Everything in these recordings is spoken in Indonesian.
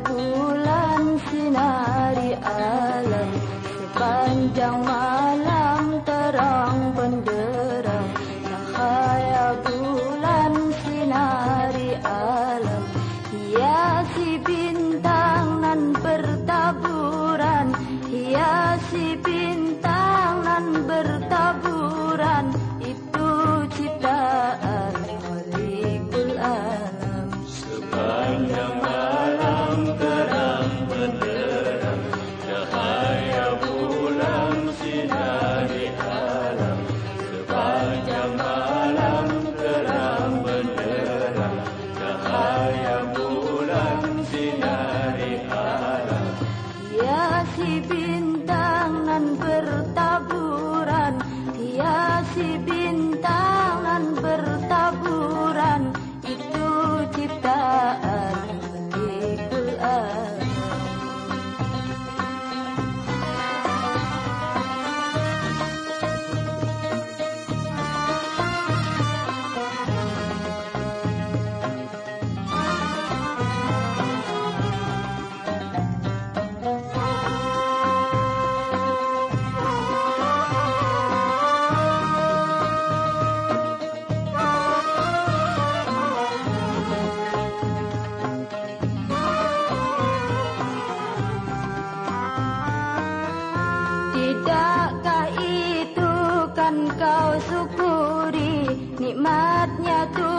bulan sinari alam Sepanjang malam terang benderang Cahaya bulan sinari alam Hiasi bintang nan bertaburan Hiasi bintang kasih bintang nan ber kan kau syukuri Nikmatnya Tuhan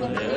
terang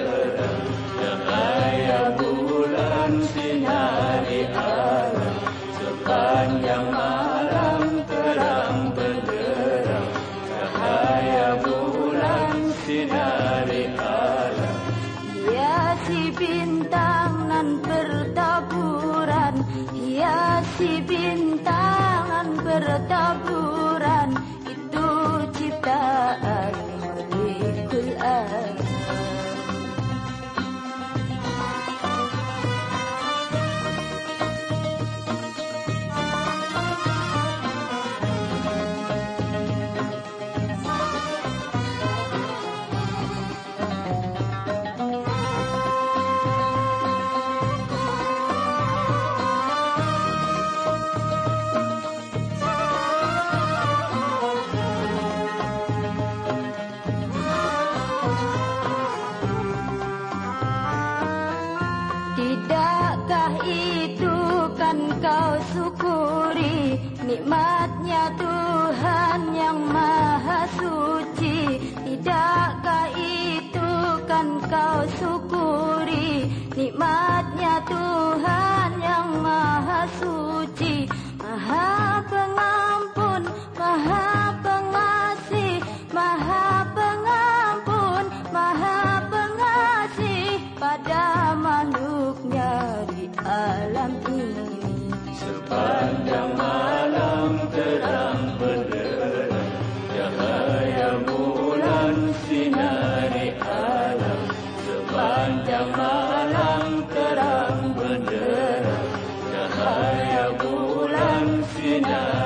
Nikmatnya Tuhan yang maha suci. Tidakkah itu kan kau syukuri? Nikmatnya Tuhan yang maha suci. Maha pengampun, maha pengasih Maha pengampun, maha pengasih Pada makhluknya di alam ini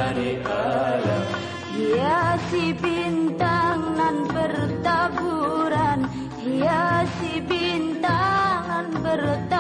sinari alam Hiasi bintang nan bertaburan. Hiasi bintangan bertaburan